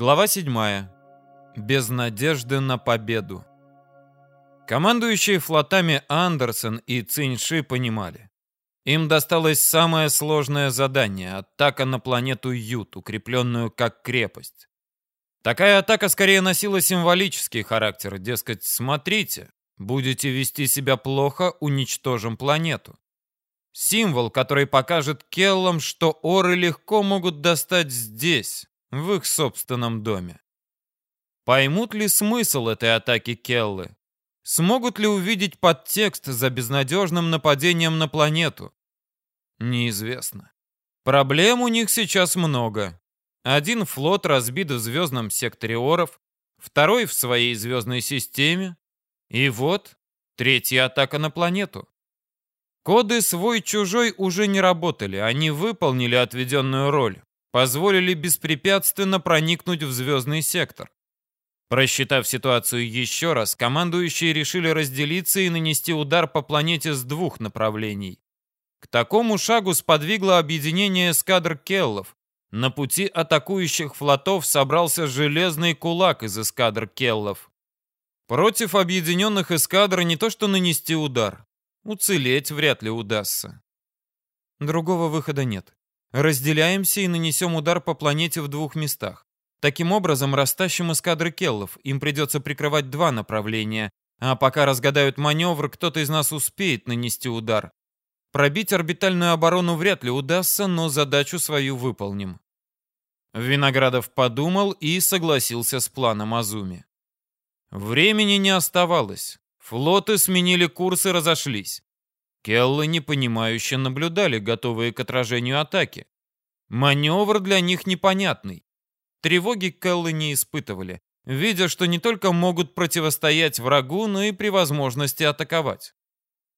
Глава 7. Без надежды на победу. Командующие флотами Андерсон и Циньши понимали. Им досталось самое сложное задание — атака на планету Ют, укрепленную как крепость. Такая атака скорее носила символический характер, дескать, смотрите, будете вести себя плохо, уничтожим планету. Символ, который покажет Келлам, что оры легко могут достать здесь, в их собственном доме. Поймут ли смысл этой атаки Келлы? Смогут ли увидеть подтекст за безнадежным нападением на планету? Неизвестно. Проблем у них сейчас много. Один флот разбит в звездном секторе Оров, второй в своей звездной системе. И вот третья атака на планету. Коды свой-чужой уже не работали, они выполнили отведенную роль позволили беспрепятственно проникнуть в звездный сектор. Просчитав ситуацию еще раз, командующие решили разделиться и нанести удар по планете с двух направлений. К такому шагу сподвигло объединение эскадр Келлов. На пути атакующих флотов собрался железный кулак из эскадр Келлов. Против объединенных эскадр не то что нанести удар, уцелеть вряд ли удастся. Другого выхода нет. Разделяемся и нанесем удар по планете в двух местах. Таким образом, растащим эскадры келлов. Им придется прикрывать два направления. А пока разгадают маневр, кто-то из нас успеет нанести удар. Пробить орбитальную оборону вряд ли удастся, но задачу свою выполним. Виноградов подумал и согласился с планом Азуми. Времени не оставалось. Флоты сменили курс и разошлись. Келлы непонимающе наблюдали, готовые к отражению атаки. Маневр для них непонятный. Тревоги Келлы не испытывали, видя, что не только могут противостоять врагу, но и при возможности атаковать.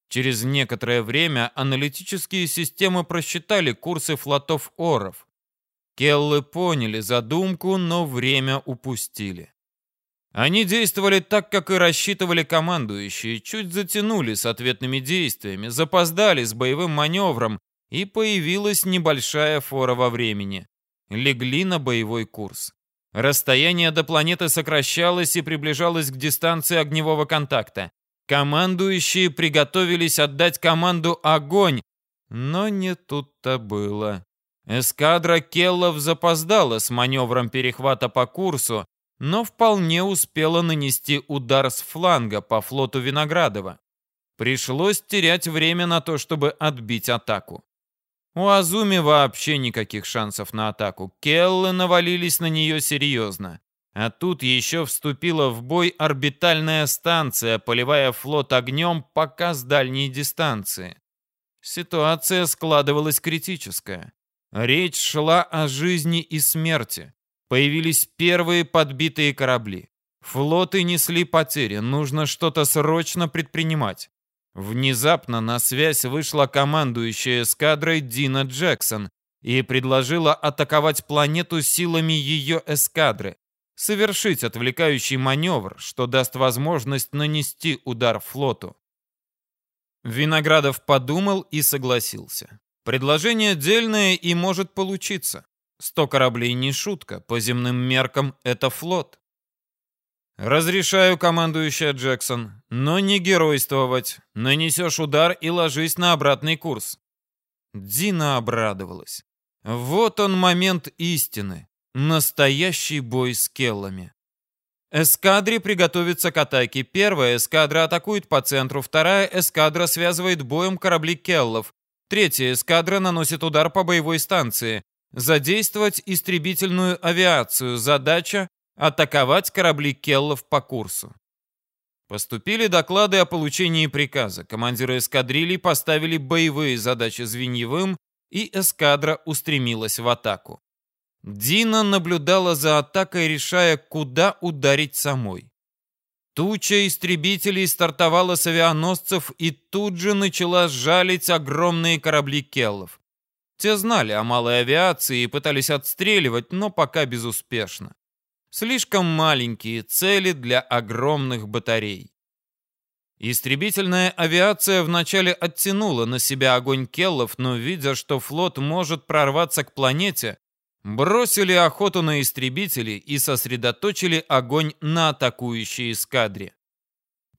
Через некоторое время аналитические системы просчитали курсы флотов Оров. Келлы поняли задумку, но время упустили. Они действовали так, как и рассчитывали командующие, чуть затянули с ответными действиями, запоздали с боевым маневром, и появилась небольшая фора во времени. Легли на боевой курс. Расстояние до планеты сокращалось и приближалось к дистанции огневого контакта. Командующие приготовились отдать команду «Огонь», но не тут-то было. Эскадра Келлов запоздала с маневром перехвата по курсу, но вполне успела нанести удар с фланга по флоту Виноградова. Пришлось терять время на то, чтобы отбить атаку. У Азуми вообще никаких шансов на атаку. Келлы навалились на нее серьезно. А тут еще вступила в бой орбитальная станция, поливая флот огнем пока с дальней дистанции. Ситуация складывалась критическая. Речь шла о жизни и смерти. Появились первые подбитые корабли. Флоты несли потери, нужно что-то срочно предпринимать. Внезапно на связь вышла командующая эскадрой Дина Джексон и предложила атаковать планету силами ее эскадры, совершить отвлекающий маневр, что даст возможность нанести удар флоту. Виноградов подумал и согласился. Предложение дельное и может получиться. Сто кораблей не шутка, по земным меркам это флот. Разрешаю, командующая Джексон, но не геройствовать. Нанесешь удар и ложись на обратный курс. Дина обрадовалась. Вот он момент истины. Настоящий бой с келлами. Эскадре приготовиться к атаке. Первая эскадра атакует по центру, вторая эскадра связывает боем корабли келлов. Третья эскадра наносит удар по боевой станции. Задействовать истребительную авиацию. Задача — атаковать корабли Келлов по курсу. Поступили доклады о получении приказа. Командиры эскадрилий поставили боевые задачи звеньевым, и эскадра устремилась в атаку. Дина наблюдала за атакой, решая, куда ударить самой. Туча истребителей стартовала с авианосцев и тут же начала жалить огромные корабли Келлов. Те знали о малой авиации и пытались отстреливать, но пока безуспешно. Слишком маленькие цели для огромных батарей. Истребительная авиация вначале оттянула на себя огонь келлов, но видя, что флот может прорваться к планете, бросили охоту на истребители и сосредоточили огонь на атакующей эскадре.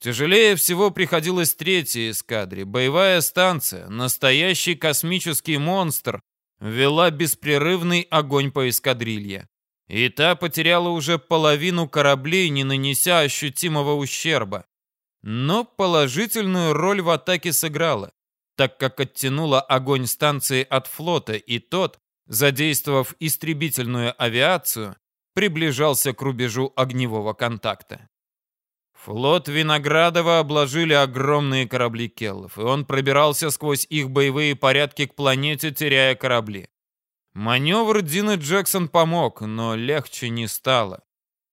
Тяжелее всего приходилось третьей эскадре. Боевая станция, настоящий космический монстр, вела беспрерывный огонь по эскадрилье. И та потеряла уже половину кораблей, не нанеся ощутимого ущерба. Но положительную роль в атаке сыграла, так как оттянула огонь станции от флота, и тот, задействовав истребительную авиацию, приближался к рубежу огневого контакта. Флот Виноградова обложили огромные корабли Келлов, и он пробирался сквозь их боевые порядки к планете, теряя корабли. Маневр Дина Джексон помог, но легче не стало.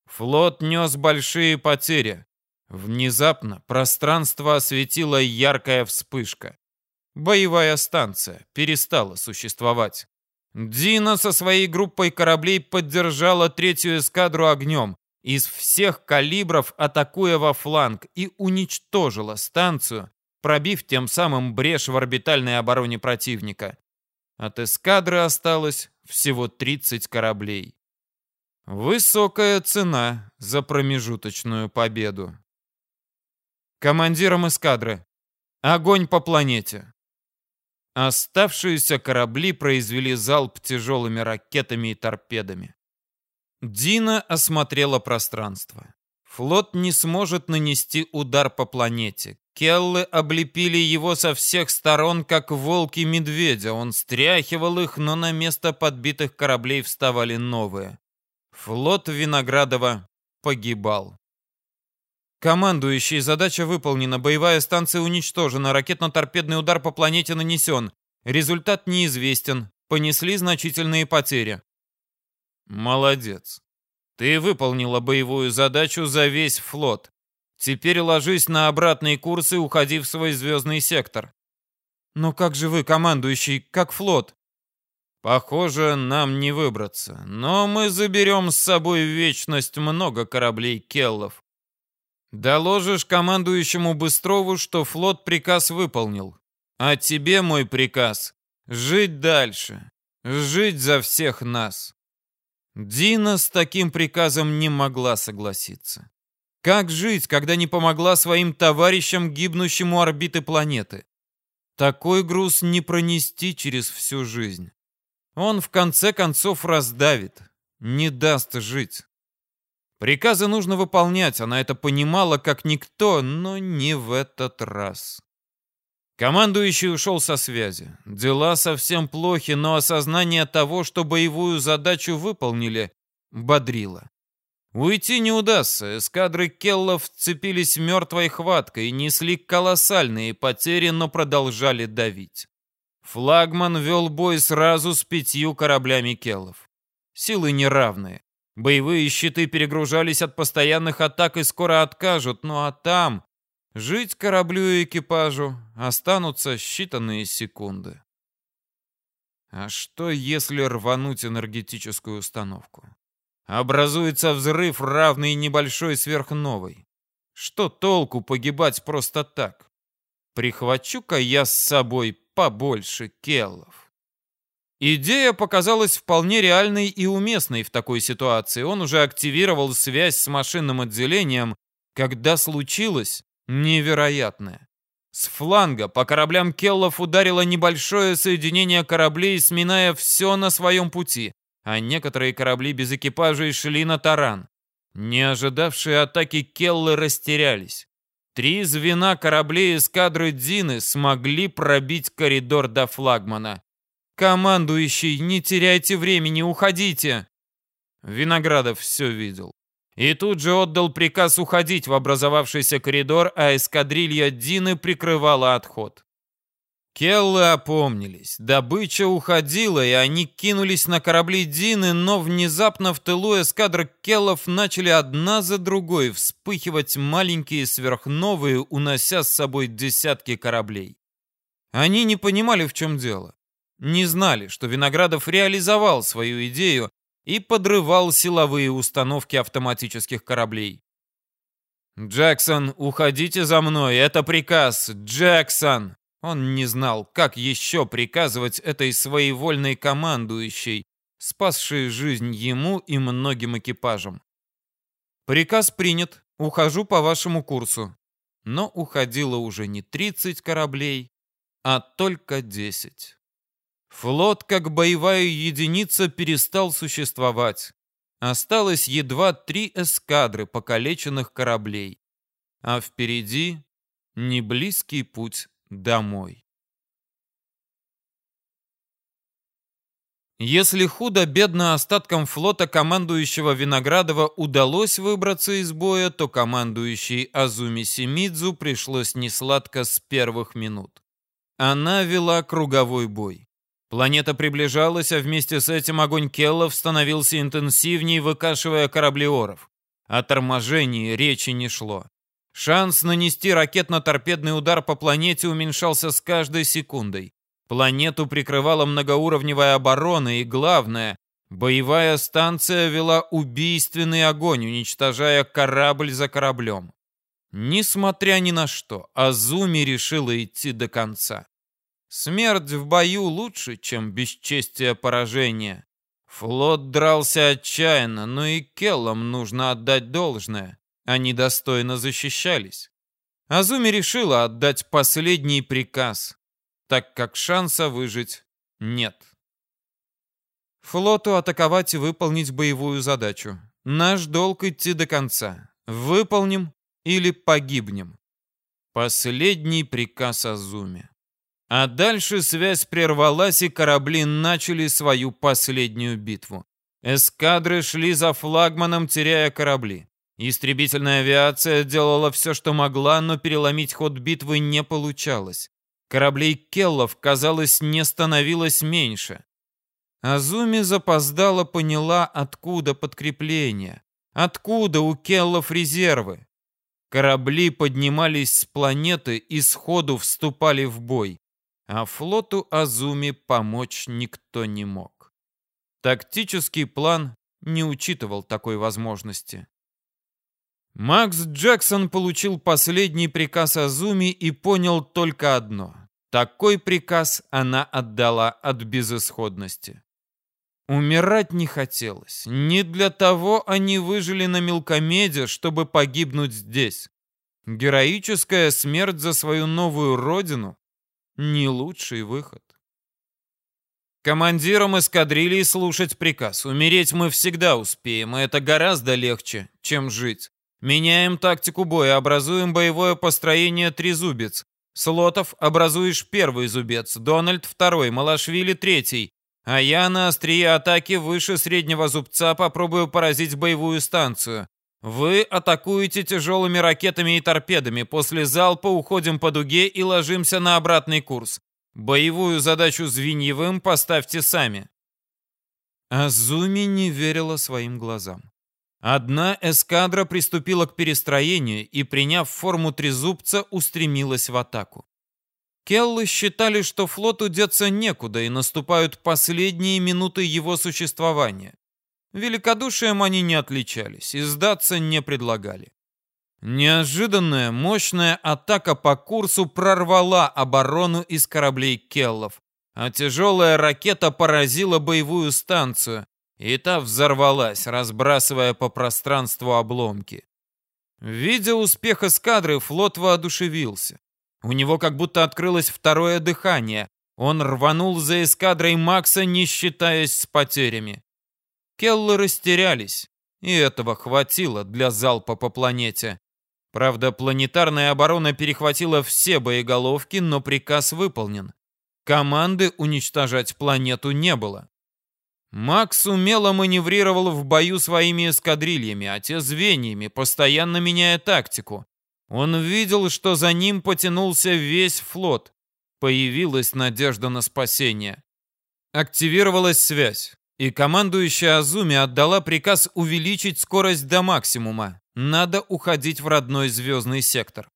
Флот нес большие потери. Внезапно пространство осветила яркая вспышка. Боевая станция перестала существовать. Дина со своей группой кораблей поддержала третью эскадру огнем, из всех калибров, атакуя во фланг, и уничтожила станцию, пробив тем самым брешь в орбитальной обороне противника. От эскадры осталось всего 30 кораблей. Высокая цена за промежуточную победу. Командирам эскадры. Огонь по планете. Оставшиеся корабли произвели залп тяжелыми ракетами и торпедами. Дина осмотрела пространство. Флот не сможет нанести удар по планете. Келлы облепили его со всех сторон, как волки медведя. Он стряхивал их, но на место подбитых кораблей вставали новые. Флот Виноградова погибал. Командующий, задача выполнена, боевая станция уничтожена, ракетно-торпедный удар по планете нанесен. Результат неизвестен, понесли значительные потери. Молодец. Ты выполнила боевую задачу за весь флот. Теперь ложись на обратный курс и уходи в свой звездный сектор. Но как же вы, командующий, как флот? Похоже, нам не выбраться, но мы заберем с собой в вечность много кораблей Келлов. Доложишь командующему Быстрову, что флот приказ выполнил. А тебе мой приказ — жить дальше, жить за всех нас. Дина с таким приказом не могла согласиться. Как жить, когда не помогла своим товарищам, гибнущим у орбиты планеты? Такой груз не пронести через всю жизнь. Он в конце концов раздавит, не даст жить. Приказы нужно выполнять, она это понимала как никто, но не в этот раз. Командующий ушел со связи. Дела совсем плохи, но осознание того, что боевую задачу выполнили, бодрило. Уйти не удастся. Эскадры Келлов вцепились мертвой хваткой, несли колоссальные потери, но продолжали давить. Флагман вел бой сразу с пятью кораблями Келлов. Силы неравные. Боевые щиты перегружались от постоянных атак и скоро откажут, ну а там Жить кораблю и экипажу останутся считанные секунды. А что, если рвануть энергетическую установку? Образуется взрыв, равный небольшой сверхновой. Что толку погибать просто так? Прихвачу-ка я с собой побольше келлов. Идея показалась вполне реальной и уместной в такой ситуации. Он уже активировал связь с машинным отделением, когда случилось Невероятное. С фланга по кораблям Келлов ударило небольшое соединение кораблей, сминая все на своем пути, а некоторые корабли без экипажей шли на таран. Не ожидавшие атаки Келлы растерялись. Три звена кораблей эскадры Дины смогли пробить коридор до флагмана. «Командующий, не теряйте времени, уходите!» Виноградов все видел и тут же отдал приказ уходить в образовавшийся коридор, а эскадрилья Дины прикрывала отход. Келлы опомнились. Добыча уходила, и они кинулись на корабли Дины, но внезапно в тылу эскадры Келлов начали одна за другой вспыхивать маленькие сверхновые, унося с собой десятки кораблей. Они не понимали, в чем дело. Не знали, что Виноградов реализовал свою идею, и подрывал силовые установки автоматических кораблей. «Джексон, уходите за мной, это приказ! Джексон!» Он не знал, как еще приказывать этой своевольной командующей, спасшие жизнь ему и многим экипажам. Приказ принят, ухожу по вашему курсу. Но уходило уже не 30 кораблей, а только 10. Флот как боевая единица перестал существовать. Осталось едва три эскадры покалеченных кораблей. А впереди неблизкий путь домой. Если худо-бедно остаткам флота командующего Виноградова удалось выбраться из боя, то командующей Азуми Симидзу пришлось несладко с первых минут. Она вела круговой бой. Планета приближалась, а вместе с этим огонь Келлов становился интенсивнее, выкашивая корабли Оров. О торможении речи не шло. Шанс нанести ракетно-торпедный удар по планете уменьшался с каждой секундой. Планету прикрывала многоуровневая оборона и, главное, боевая станция вела убийственный огонь, уничтожая корабль за кораблем. Несмотря ни на что, Азуми решила идти до конца. Смерть в бою лучше, чем бесчестие поражения. Флот дрался отчаянно, но и Келлам нужно отдать должное. Они достойно защищались. Азуми решила отдать последний приказ так как шанса выжить нет. Флоту атаковать и выполнить боевую задачу. Наш долг идти до конца. Выполним или погибнем. Последний приказ Азуми. А дальше связь прервалась, и корабли начали свою последнюю битву. Эскадры шли за флагманом, теряя корабли. Истребительная авиация делала все, что могла, но переломить ход битвы не получалось. Кораблей Келлов, казалось, не становилось меньше. Азуми запоздала поняла, откуда подкрепление, откуда у Келлов резервы. Корабли поднимались с планеты и сходу вступали в бой, а флоту Азуми помочь никто не мог. Тактический план не учитывал такой возможности. Макс Джексон получил последний приказ Азуми и понял только одно. Такой приказ она отдала от безысходности. Умирать не хотелось. Не для того они выжили на мелкомеде, чтобы погибнуть здесь. Героическая смерть за свою новую родину — не лучший выход. Командирам эскадрильи слушать приказ. Умереть мы всегда успеем, и это гораздо легче, чем жить. Меняем тактику боя, образуем боевое построение «Трезубец». Слотов образуешь первый зубец, Дональд второй, Малашвили третий. А я на острие атаки выше среднего зубца попробую поразить боевую станцию. Вы атакуете тяжелыми ракетами и торпедами. После залпа уходим по дуге и ложимся на обратный курс. Боевую задачу Звеньевым поставьте сами. Азуми не верила своим глазам. Одна эскадра приступила к перестроению и, приняв форму трезубца, устремилась в атаку. Келлы считали, что флоту деться некуда и наступают последние минуты его существования. Великодушием они не отличались и сдаться не предлагали. Неожиданная мощная атака по курсу прорвала оборону из кораблей Келлов, а тяжелая ракета поразила боевую станцию, и та взорвалась, разбрасывая по пространству обломки. Видя успех эскадры, флот воодушевился. У него как будто открылось второе дыхание. Он рванул за эскадрой Макса, не считаясь с потерями. Келлы растерялись, и этого хватило для залпа по планете. Правда, планетарная оборона перехватила все боеголовки, но приказ выполнен. Команды уничтожать планету не было. Макс умело маневрировал в бою своими эскадрильями, а те звеньями, постоянно меняя тактику. Он видел, что за ним потянулся весь флот. Появилась надежда на спасение. Активировалась связь, и командующая Азуми отдала приказ увеличить скорость до максимума. Надо уходить в родной звездный сектор.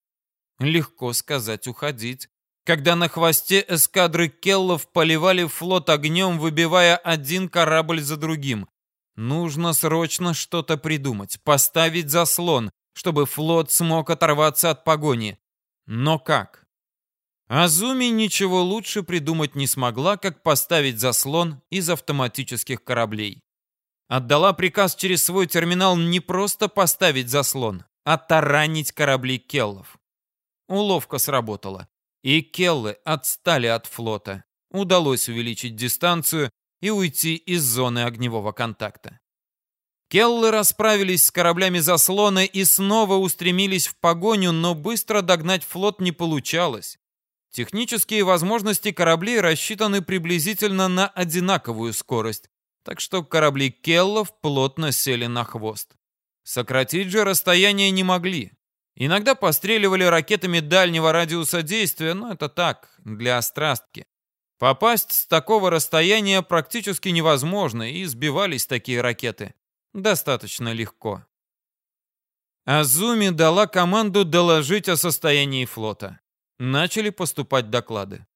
Легко сказать «уходить», когда на хвосте эскадры Келлов поливали флот огнем, выбивая один корабль за другим. Нужно срочно что-то придумать, поставить заслон, чтобы флот смог оторваться от погони. Но как? Азуми ничего лучше придумать не смогла, как поставить заслон из автоматических кораблей. Отдала приказ через свой терминал не просто поставить заслон, а таранить корабли Келлов. Уловка сработала, и Келлы отстали от флота. Удалось увеличить дистанцию и уйти из зоны огневого контакта. Келлы расправились с кораблями заслона и снова устремились в погоню, но быстро догнать флот не получалось. Технические возможности кораблей рассчитаны приблизительно на одинаковую скорость, так что корабли Келлов плотно сели на хвост. Сократить же расстояние не могли. Иногда постреливали ракетами дальнего радиуса действия, но это так, для острастки. Попасть с такого расстояния практически невозможно, и сбивались такие ракеты достаточно легко. Азуми дала команду доложить о состоянии флота начали поступать доклады.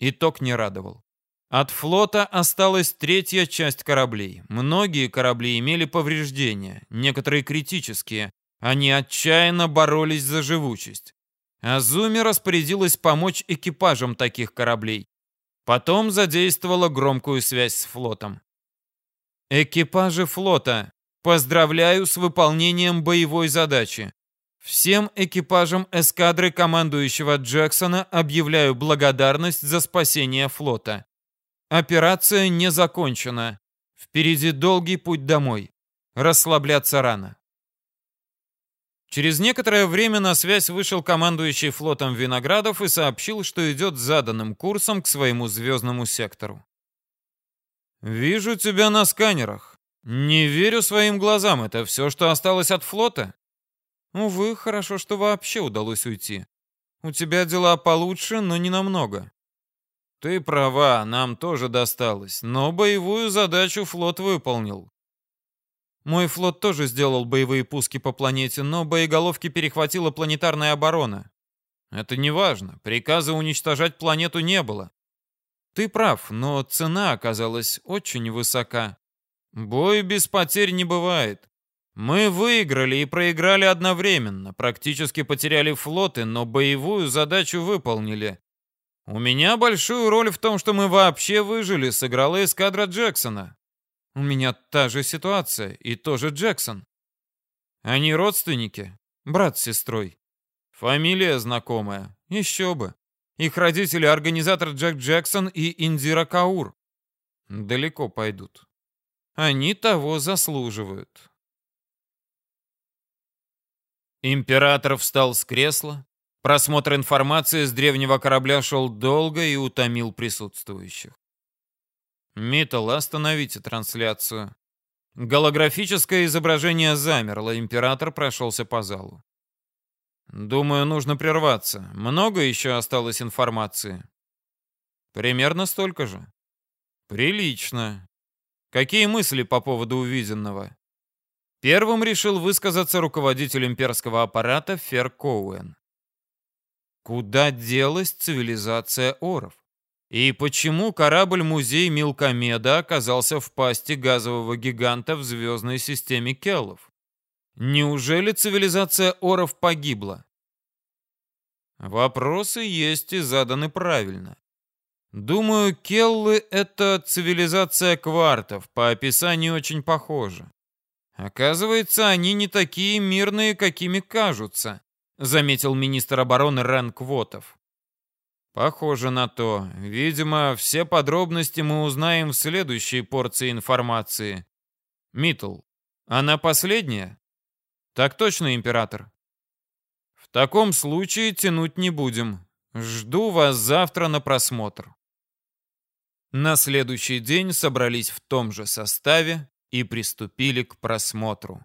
Итог не радовал. От флота осталась третья часть кораблей. Многие корабли имели повреждения, некоторые критические. Они отчаянно боролись за живучесть. Азуми распорядилась помочь экипажам таких кораблей. Потом задействовала громкую связь с флотом. Экипажи флота, поздравляю с выполнением боевой задачи. Всем экипажам эскадры командующего Джексона объявляю благодарность за спасение флота. Операция не закончена. Впереди долгий путь домой. Расслабляться рано. Через некоторое время на связь вышел командующий флотом Виноградов и сообщил, что идет заданным курсом к своему звездному сектору. «Вижу тебя на сканерах. Не верю своим глазам. Это все, что осталось от флота?» Увы, хорошо, что вообще удалось уйти. У тебя дела получше, но не намного. Ты права, нам тоже досталось, но боевую задачу флот выполнил. Мой флот тоже сделал боевые пуски по планете, но боеголовки перехватила планетарная оборона. Это не важно, приказа уничтожать планету не было. Ты прав, но цена оказалась очень высока. Бой без потерь не бывает. Мы выиграли и проиграли одновременно, практически потеряли флоты, но боевую задачу выполнили. У меня большую роль в том, что мы вообще выжили, сыграла эскадра Джексона. У меня та же ситуация, и тоже Джексон. Они родственники, брат с сестрой. Фамилия знакомая, еще бы. Их родители организатор Джек Джексон и Индира Каур. Далеко пойдут. Они того заслуживают. Император встал с кресла. Просмотр информации с древнего корабля шел долго и утомил присутствующих. Миттл, остановите трансляцию. Голографическое изображение замерло, император прошелся по залу. Думаю, нужно прерваться. Много еще осталось информации? Примерно столько же. Прилично. Какие мысли по поводу увиденного? Первым решил высказаться руководитель имперского аппарата Фер Коуэн. Куда делась цивилизация Оров? И почему корабль-музей Милкомеда оказался в пасти газового гиганта в звездной системе Келлов? Неужели цивилизация Оров погибла? Вопросы есть и заданы правильно. Думаю, Келлы — это цивилизация квартов, по описанию очень похожа. Оказывается, они не такие мирные, какими кажутся, заметил министр обороны Рен Квотов. Похоже на то. Видимо, все подробности мы узнаем в следующей порции информации. Митл, она последняя? Так точно, император. В таком случае тянуть не будем. Жду вас завтра на просмотр. На следующий день собрались в том же составе и приступили к просмотру.